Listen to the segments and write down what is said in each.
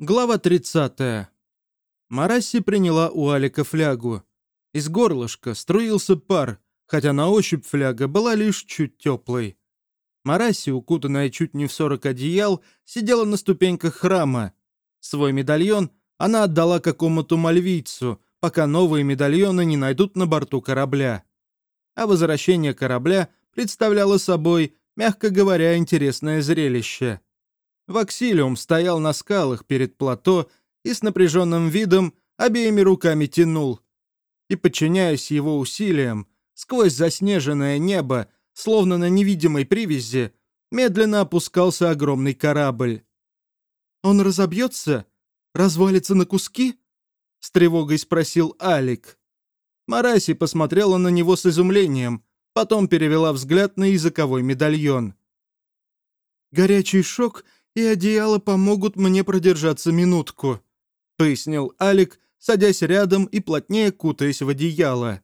Глава 30. Марасси приняла у Алика флягу. Из горлышка струился пар, хотя на ощупь фляга была лишь чуть теплой. Марасси, укутанная чуть не в сорок одеял, сидела на ступеньках храма. Свой медальон она отдала какому-то мальвийцу, пока новые медальоны не найдут на борту корабля. А возвращение корабля представляло собой, мягко говоря, интересное зрелище. Ваксилиум стоял на скалах перед плато и с напряженным видом обеими руками тянул. И, подчиняясь его усилиям, сквозь заснеженное небо, словно на невидимой привязи, медленно опускался огромный корабль. «Он разобьется? Развалится на куски?» — с тревогой спросил Алик. Мараси посмотрела на него с изумлением, потом перевела взгляд на языковой медальон. «Горячий шок — и одеяло помогут мне продержаться минутку», — пояснил Алик, садясь рядом и плотнее кутаясь в одеяло.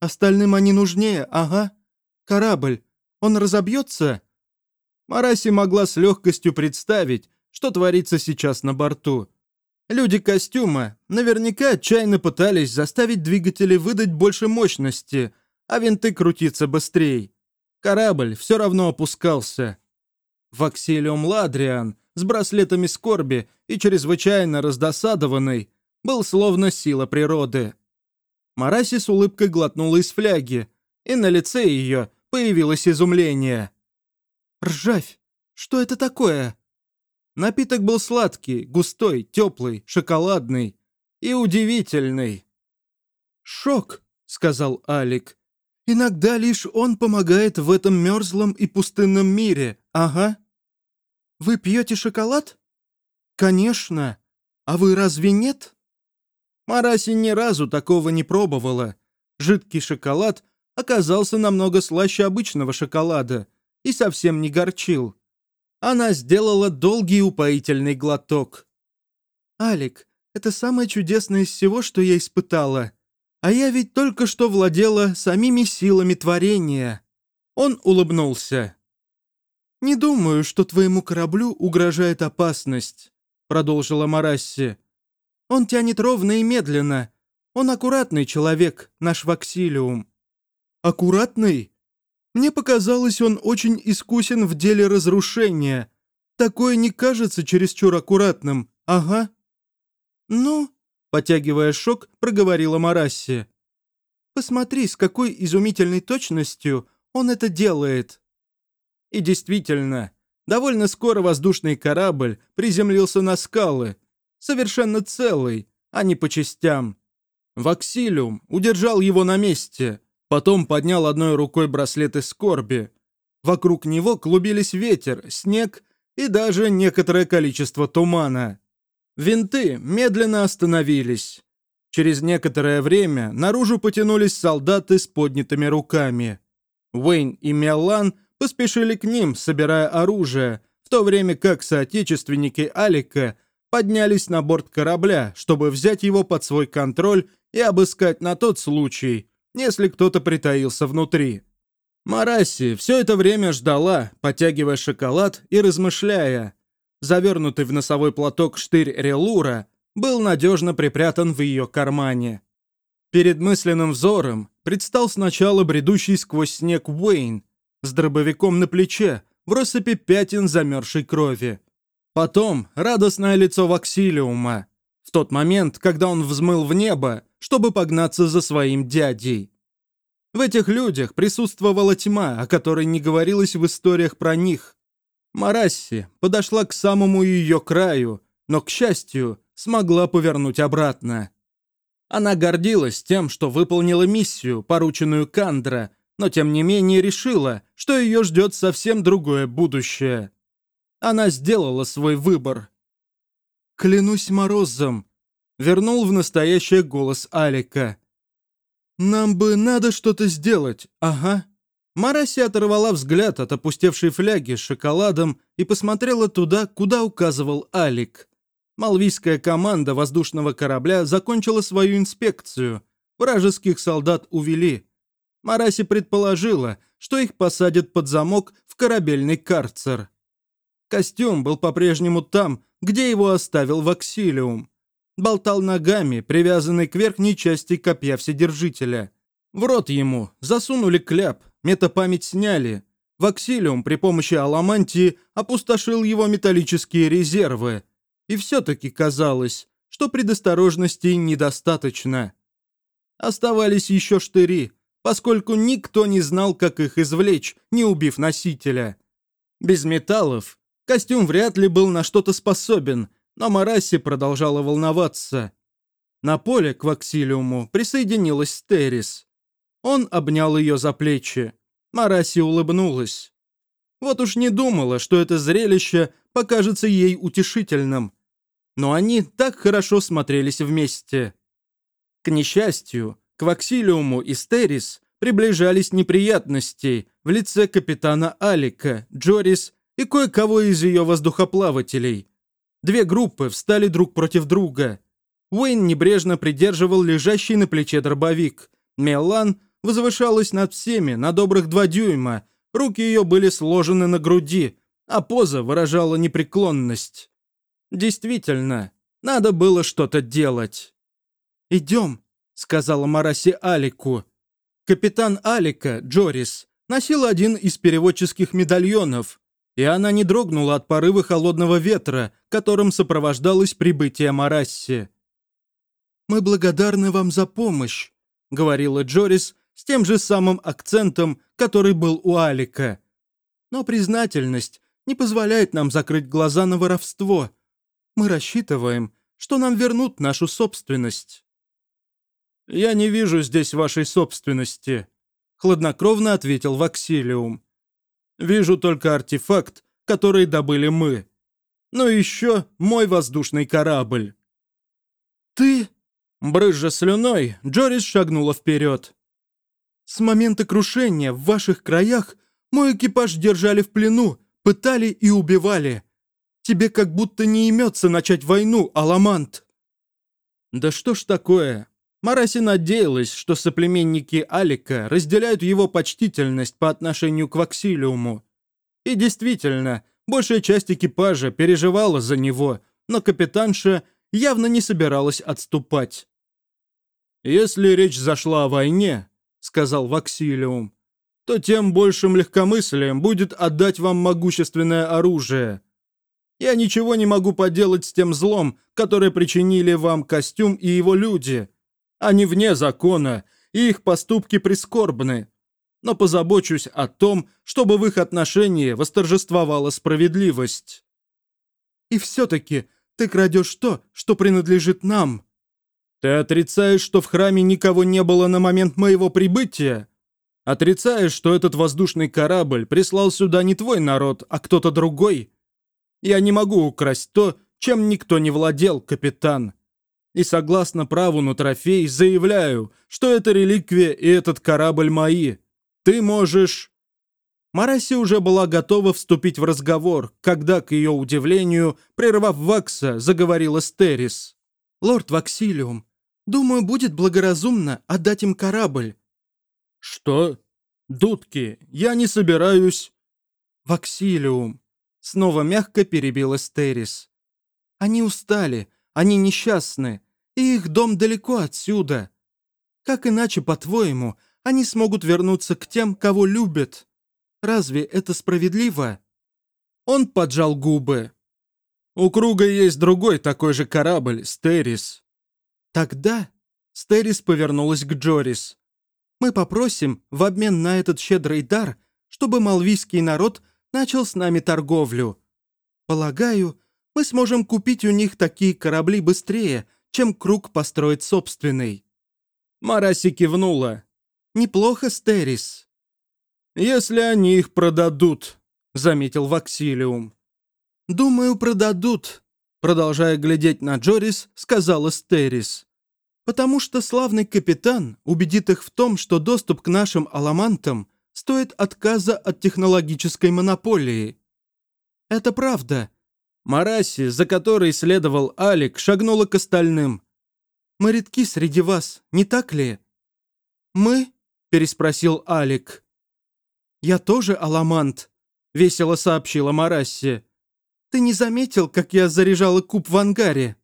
«Остальным они нужнее, ага. Корабль, он разобьется?» Мараси могла с легкостью представить, что творится сейчас на борту. Люди костюма наверняка отчаянно пытались заставить двигатели выдать больше мощности, а винты крутиться быстрее. Корабль все равно опускался. Ваксилиум Ладриан с браслетами скорби и чрезвычайно раздосадованный был словно сила природы. Мараси с улыбкой глотнула из фляги, и на лице ее появилось изумление. «Ржавь! Что это такое?» Напиток был сладкий, густой, теплый, шоколадный и удивительный. «Шок», — сказал Алик. «Иногда лишь он помогает в этом мерзлом и пустынном мире, ага». Вы пьете шоколад? Конечно. А вы разве нет? Мараси ни разу такого не пробовала. Жидкий шоколад оказался намного слаще обычного шоколада и совсем не горчил. Она сделала долгий упоительный глоток. «Алик, это самое чудесное из всего, что я испытала. А я ведь только что владела самими силами творения». Он улыбнулся. «Не думаю, что твоему кораблю угрожает опасность», — продолжила Марасси. «Он тянет ровно и медленно. Он аккуратный человек, наш Ваксилиум». «Аккуратный? Мне показалось, он очень искусен в деле разрушения. Такое не кажется чересчур аккуратным, ага». «Ну», — потягивая шок, проговорила Марасси. «Посмотри, с какой изумительной точностью он это делает». И действительно, довольно скоро воздушный корабль приземлился на скалы, совершенно целый, а не по частям. Ваксилиум удержал его на месте, потом поднял одной рукой браслеты скорби. Вокруг него клубились ветер, снег и даже некоторое количество тумана. Винты медленно остановились. Через некоторое время наружу потянулись солдаты с поднятыми руками. Уэйн и Меллан – поспешили к ним, собирая оружие, в то время как соотечественники Алика поднялись на борт корабля, чтобы взять его под свой контроль и обыскать на тот случай, если кто-то притаился внутри. Мараси все это время ждала, потягивая шоколад и размышляя. Завернутый в носовой платок штырь Релура был надежно припрятан в ее кармане. Перед мысленным взором предстал сначала бредущий сквозь снег Уэйн, с дробовиком на плече, в россыпи пятен замерзшей крови. Потом радостное лицо Ваксилиума, в тот момент, когда он взмыл в небо, чтобы погнаться за своим дядей. В этих людях присутствовала тьма, о которой не говорилось в историях про них. Марасси подошла к самому ее краю, но, к счастью, смогла повернуть обратно. Она гордилась тем, что выполнила миссию, порученную Кандра, но тем не менее решила, что ее ждет совсем другое будущее. Она сделала свой выбор. «Клянусь морозом», — вернул в настоящее голос Алика. «Нам бы надо что-то сделать, ага». Мараси оторвала взгляд от опустевшей фляги с шоколадом и посмотрела туда, куда указывал Алик. Малвийская команда воздушного корабля закончила свою инспекцию. Вражеских солдат увели. Мараси предположила, что их посадят под замок в корабельный карцер. Костюм был по-прежнему там, где его оставил Ваксилиум. Болтал ногами, привязанный к верхней части копья Вседержителя. В рот ему засунули кляп, метапамять сняли. Ваксилиум при помощи аламантии опустошил его металлические резервы. И все-таки казалось, что предосторожности недостаточно. Оставались еще штыри, поскольку никто не знал, как их извлечь, не убив носителя. Без металлов костюм вряд ли был на что-то способен, но Мараси продолжала волноваться. На поле к Ваксилиуму присоединилась Стерис. Он обнял ее за плечи. Мараси улыбнулась. Вот уж не думала, что это зрелище покажется ей утешительным. Но они так хорошо смотрелись вместе. К несчастью, к Ваксилиуму и Стерис приближались неприятности в лице капитана Алика, Джорис и кое-кого из ее воздухоплавателей. Две группы встали друг против друга. Уэйн небрежно придерживал лежащий на плече дробовик. Мелан возвышалась над всеми на добрых два дюйма, руки ее были сложены на груди, а поза выражала непреклонность. Действительно, надо было что-то делать. «Идем», — сказала Мараси Алику. Капитан Алика, Джорис, носил один из переводческих медальонов, и она не дрогнула от порыва холодного ветра, которым сопровождалось прибытие Марасси. «Мы благодарны вам за помощь», — говорила Джорис с тем же самым акцентом, который был у Алика. «Но признательность не позволяет нам закрыть глаза на воровство. Мы рассчитываем, что нам вернут нашу собственность». «Я не вижу здесь вашей собственности», — хладнокровно ответил Ваксилиум. «Вижу только артефакт, который добыли мы. Но еще мой воздушный корабль». «Ты...» Брызжа слюной, Джорис шагнула вперед. «С момента крушения в ваших краях мой экипаж держали в плену, пытали и убивали. Тебе как будто не имется начать войну, Аламант». «Да что ж такое?» Мараси надеялась, что соплеменники Алика разделяют его почтительность по отношению к Ваксилиуму. И действительно, большая часть экипажа переживала за него, но капитанша явно не собиралась отступать. «Если речь зашла о войне», — сказал Ваксилиум, «то тем большим легкомыслием будет отдать вам могущественное оружие. Я ничего не могу поделать с тем злом, которое причинили вам костюм и его люди. Они вне закона, и их поступки прискорбны. Но позабочусь о том, чтобы в их отношении восторжествовала справедливость. И все-таки ты крадешь то, что принадлежит нам. Ты отрицаешь, что в храме никого не было на момент моего прибытия? Отрицаешь, что этот воздушный корабль прислал сюда не твой народ, а кто-то другой? Я не могу украсть то, чем никто не владел, капитан и согласно праву на трофей заявляю, что эта реликвия и этот корабль мои. Ты можешь...» Мараси уже была готова вступить в разговор, когда, к ее удивлению, прервав Вакса, заговорила Стерис. «Лорд Ваксилиум, думаю, будет благоразумно отдать им корабль». «Что? Дудки, я не собираюсь...» «Ваксилиум», — снова мягко перебила Стерис. «Они устали, они несчастны, их дом далеко отсюда. Как иначе, по-твоему, они смогут вернуться к тем, кого любят? Разве это справедливо?» Он поджал губы. «У Круга есть другой такой же корабль, Стерис». «Тогда...» Стерис повернулась к Джорис. «Мы попросим, в обмен на этот щедрый дар, чтобы малвийский народ начал с нами торговлю. Полагаю, мы сможем купить у них такие корабли быстрее, чем Круг построит собственный. Мараси кивнула. «Неплохо, Стерис». «Если они их продадут», — заметил Ваксилиум. «Думаю, продадут», — продолжая глядеть на Джорис, сказала Стерис. «Потому что славный капитан убедит их в том, что доступ к нашим аламантам стоит отказа от технологической монополии». «Это правда», Мараси, за которой следовал Алик, шагнула к остальным. «Мы редки среди вас, не так ли?» «Мы?» – переспросил Алик. «Я тоже аламант», – весело сообщила Марасси. ты не заметил, как я заряжала куб в ангаре?»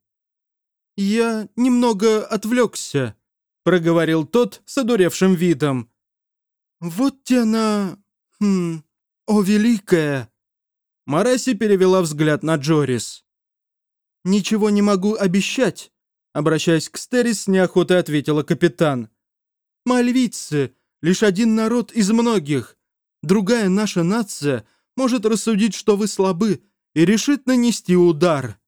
«Я немного отвлекся», — проговорил тот с одуревшим видом. «Вот те она... Хм... О, великая!» Мараси перевела взгляд на Джорис. «Ничего не могу обещать», — обращаясь к Стерис, неохотой ответила капитан. «Мальвицы — лишь один народ из многих. Другая наша нация может рассудить, что вы слабы, и решит нанести удар.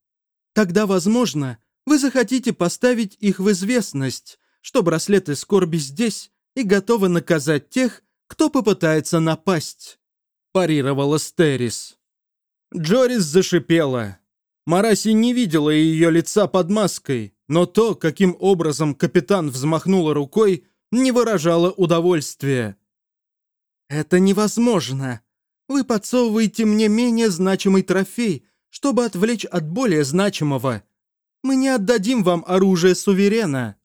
Тогда, возможно, вы захотите поставить их в известность, что браслеты скорби здесь и готовы наказать тех, кто попытается напасть», – парировала Стерис. Джорис зашипела. Мараси не видела ее лица под маской, но то, каким образом капитан взмахнула рукой, не выражало удовольствия. «Это невозможно. Вы подсовываете мне менее значимый трофей, чтобы отвлечь от более значимого. Мы не отдадим вам оружие суверена.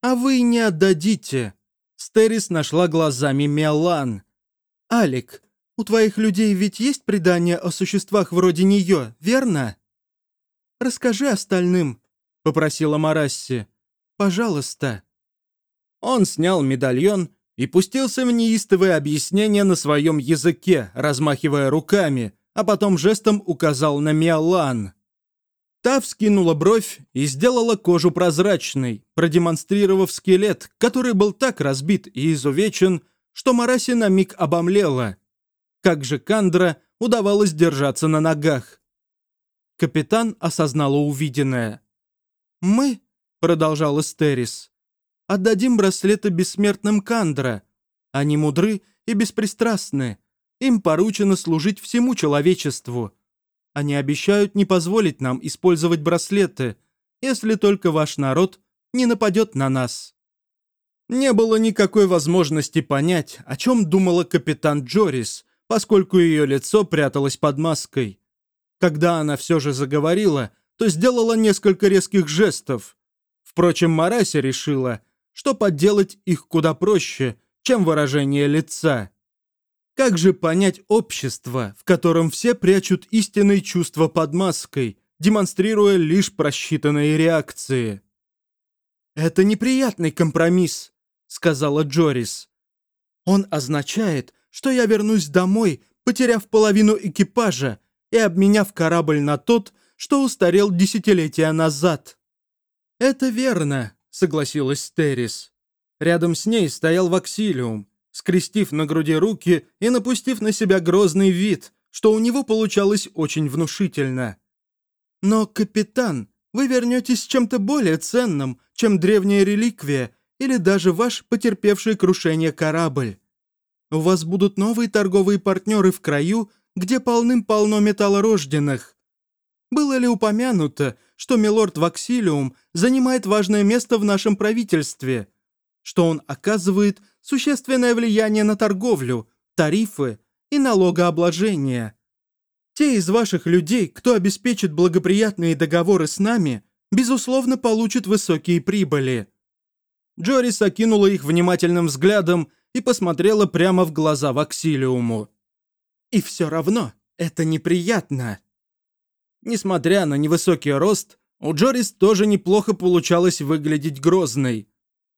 А вы не отдадите». Стерис нашла глазами Мелан. «Алик, у твоих людей ведь есть предание о существах вроде нее, верно?» «Расскажи остальным», — попросила Марасси. «Пожалуйста». Он снял медальон и пустился в неистовые объяснения на своем языке, размахивая руками, а потом жестом указал на Миолан. Та вскинула бровь и сделала кожу прозрачной, продемонстрировав скелет, который был так разбит и изувечен, что Мараси на миг обомлела. Как же Кандра удавалось держаться на ногах? Капитан осознала увиденное. «Мы», — продолжал Эстерис, — «отдадим браслеты бессмертным Кандра. Они мудры и беспристрастны. Им поручено служить всему человечеству. Они обещают не позволить нам использовать браслеты, если только ваш народ не нападет на нас». Не было никакой возможности понять, о чем думала капитан Джорис, поскольку ее лицо пряталось под маской. Когда она все же заговорила, то сделала несколько резких жестов. Впрочем, Мараси решила, что подделать их куда проще, чем выражение лица. Как же понять общество, в котором все прячут истинные чувства под маской, демонстрируя лишь просчитанные реакции? «Это неприятный компромисс», — сказала Джорис. «Он означает, что я вернусь домой, потеряв половину экипажа и обменяв корабль на тот, что устарел десятилетия назад». «Это верно», — согласилась Террис. Рядом с ней стоял Ваксилиум, скрестив на груди руки и напустив на себя грозный вид, что у него получалось очень внушительно. «Но, капитан, вы вернетесь чем-то более ценным, чем древняя реликвия или даже ваш потерпевший крушение корабль. У вас будут новые торговые партнеры в краю, где полным-полно металлорожденных. Было ли упомянуто, что милорд Ваксилиум занимает важное место в нашем правительстве, что он оказывает существенное влияние на торговлю, тарифы и налогообложение. Те из ваших людей, кто обеспечит благоприятные договоры с нами, безусловно, получат высокие прибыли». Джорис окинула их внимательным взглядом и посмотрела прямо в глаза Ваксилиуму. «И все равно это неприятно». Несмотря на невысокий рост, у Джорис тоже неплохо получалось выглядеть грозной.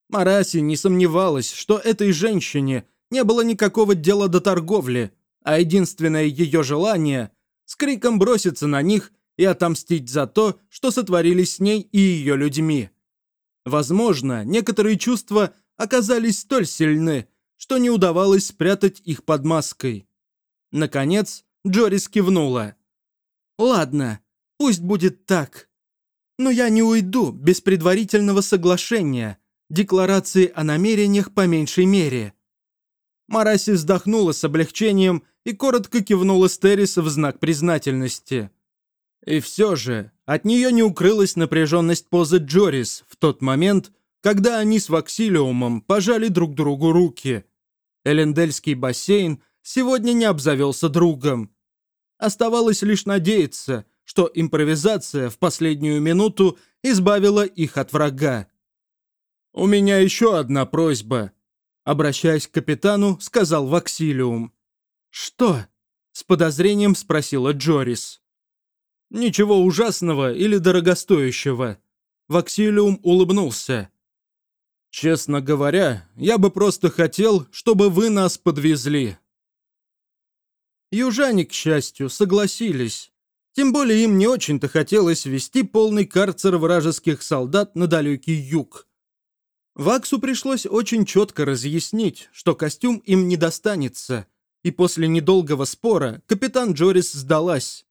Мараси не сомневалась, что этой женщине не было никакого дела до торговли, а единственное ее желание – с криком броситься на них и отомстить за то, что сотворили с ней и ее людьми. Возможно, некоторые чувства оказались столь сильны, что не удавалось спрятать их под маской. Наконец, Джорис кивнула. «Ладно, пусть будет так. Но я не уйду без предварительного соглашения», декларации о намерениях по меньшей мере. Мараси вздохнула с облегчением и коротко кивнула Стерис в знак признательности. И все же от нее не укрылась напряженность позы Джорис в тот момент, когда они с Ваксилиумом пожали друг другу руки. Элендельский бассейн сегодня не обзавелся другом. Оставалось лишь надеяться, что импровизация в последнюю минуту избавила их от врага. «У меня еще одна просьба», — обращаясь к капитану, сказал Ваксилиум. «Что?» — с подозрением спросила Джорис. Ничего ужасного или дорогостоящего. Ваксилиум улыбнулся. Честно говоря, я бы просто хотел, чтобы вы нас подвезли. Южане, к счастью, согласились. Тем более им не очень-то хотелось вести полный карцер вражеских солдат на далекий юг. Ваксу пришлось очень четко разъяснить, что костюм им не достанется, и после недолгого спора капитан Джорис сдалась.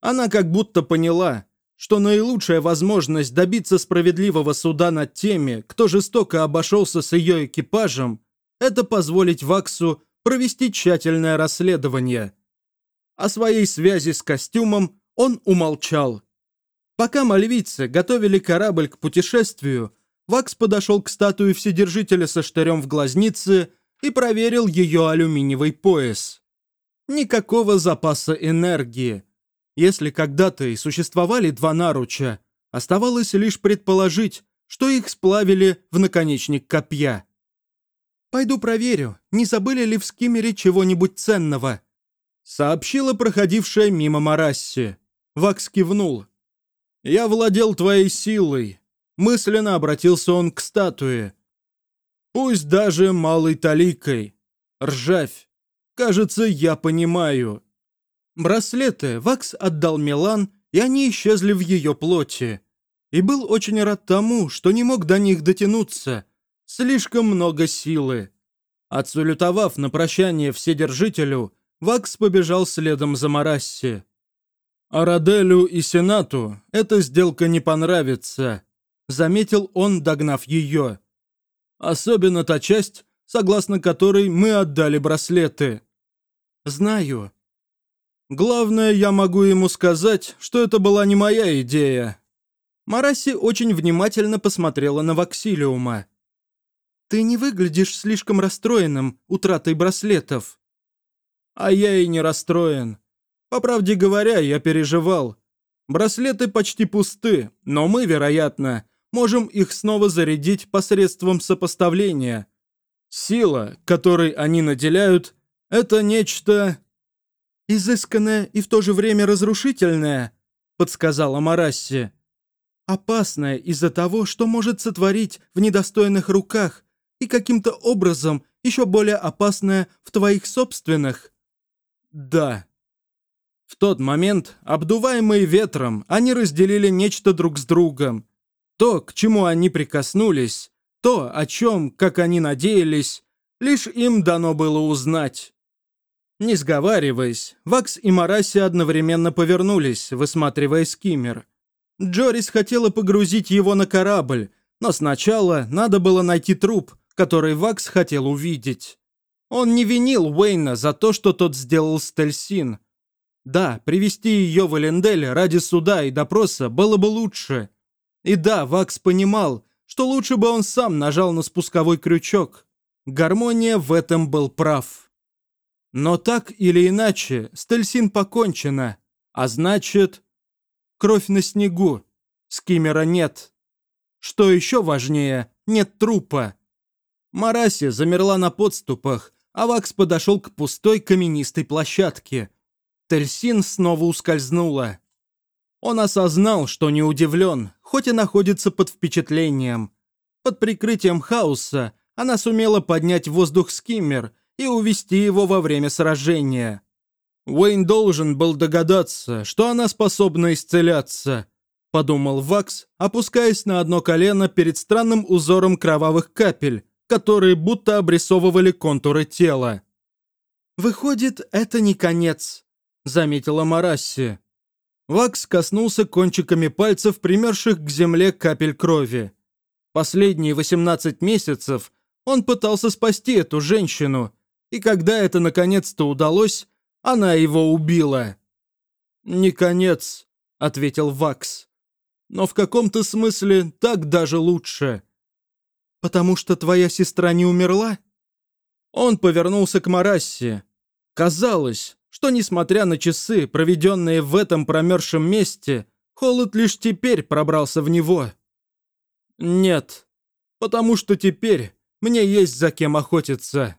Она как будто поняла, что наилучшая возможность добиться справедливого суда над теми, кто жестоко обошелся с ее экипажем, это позволить Ваксу провести тщательное расследование. О своей связи с костюмом он умолчал. Пока мальвийцы готовили корабль к путешествию, Вакс подошел к статуе Вседержителя со штырем в глазнице и проверил ее алюминиевый пояс. Никакого запаса энергии. Если когда-то и существовали два наруча, оставалось лишь предположить, что их сплавили в наконечник копья. «Пойду проверю, не забыли ли в скиммере чего-нибудь ценного», сообщила проходившая мимо Марасси. Вакс кивнул. «Я владел твоей силой», мысленно обратился он к статуе. «Пусть даже малой таликой. Ржавь. Кажется, я понимаю». Браслеты Вакс отдал Милан, и они исчезли в ее плоти. И был очень рад тому, что не мог до них дотянуться. Слишком много силы. Отсулютовав на прощание Вседержителю, Вакс побежал следом за Марасси. «Араделю и Сенату эта сделка не понравится», заметил он, догнав ее. «Особенно та часть, согласно которой мы отдали браслеты». «Знаю», Главное, я могу ему сказать, что это была не моя идея. Мараси очень внимательно посмотрела на Ваксилиума. «Ты не выглядишь слишком расстроенным утратой браслетов». «А я и не расстроен. По правде говоря, я переживал. Браслеты почти пусты, но мы, вероятно, можем их снова зарядить посредством сопоставления. Сила, которой они наделяют, это нечто изысканное и в то же время разрушительное», — подсказала Марасси. «Опасное из-за того, что может сотворить в недостойных руках, и каким-то образом еще более опасное в твоих собственных». «Да». В тот момент, обдуваемые ветром, они разделили нечто друг с другом. То, к чему они прикоснулись, то, о чем, как они надеялись, лишь им дано было узнать. Не сговариваясь, Вакс и Мараси одновременно повернулись, высматривая скиммер. Джорис хотела погрузить его на корабль, но сначала надо было найти труп, который Вакс хотел увидеть. Он не винил Уэйна за то, что тот сделал с Тельсин. Да, привести ее в Элендель ради суда и допроса было бы лучше. И да, Вакс понимал, что лучше бы он сам нажал на спусковой крючок. Гармония в этом был прав. Но так или иначе, Стельсин покончена, а значит... Кровь на снегу. Скиммера нет. Что еще важнее, нет трупа. Мараси замерла на подступах, а Вакс подошел к пустой каменистой площадке. Тельсин снова ускользнула. Он осознал, что не удивлен, хоть и находится под впечатлением. Под прикрытием хаоса она сумела поднять в воздух скиммер и увести его во время сражения. Уэйн должен был догадаться, что она способна исцеляться, подумал Вакс, опускаясь на одно колено перед странным узором кровавых капель, которые будто обрисовывали контуры тела. «Выходит, это не конец», — заметила Марасси. Вакс коснулся кончиками пальцев, примерших к земле капель крови. Последние 18 месяцев он пытался спасти эту женщину, и когда это наконец-то удалось, она его убила. «Не конец», — ответил Вакс. «Но в каком-то смысле так даже лучше». «Потому что твоя сестра не умерла?» Он повернулся к Марассе. Казалось, что, несмотря на часы, проведенные в этом промерзшем месте, холод лишь теперь пробрался в него. «Нет, потому что теперь мне есть за кем охотиться».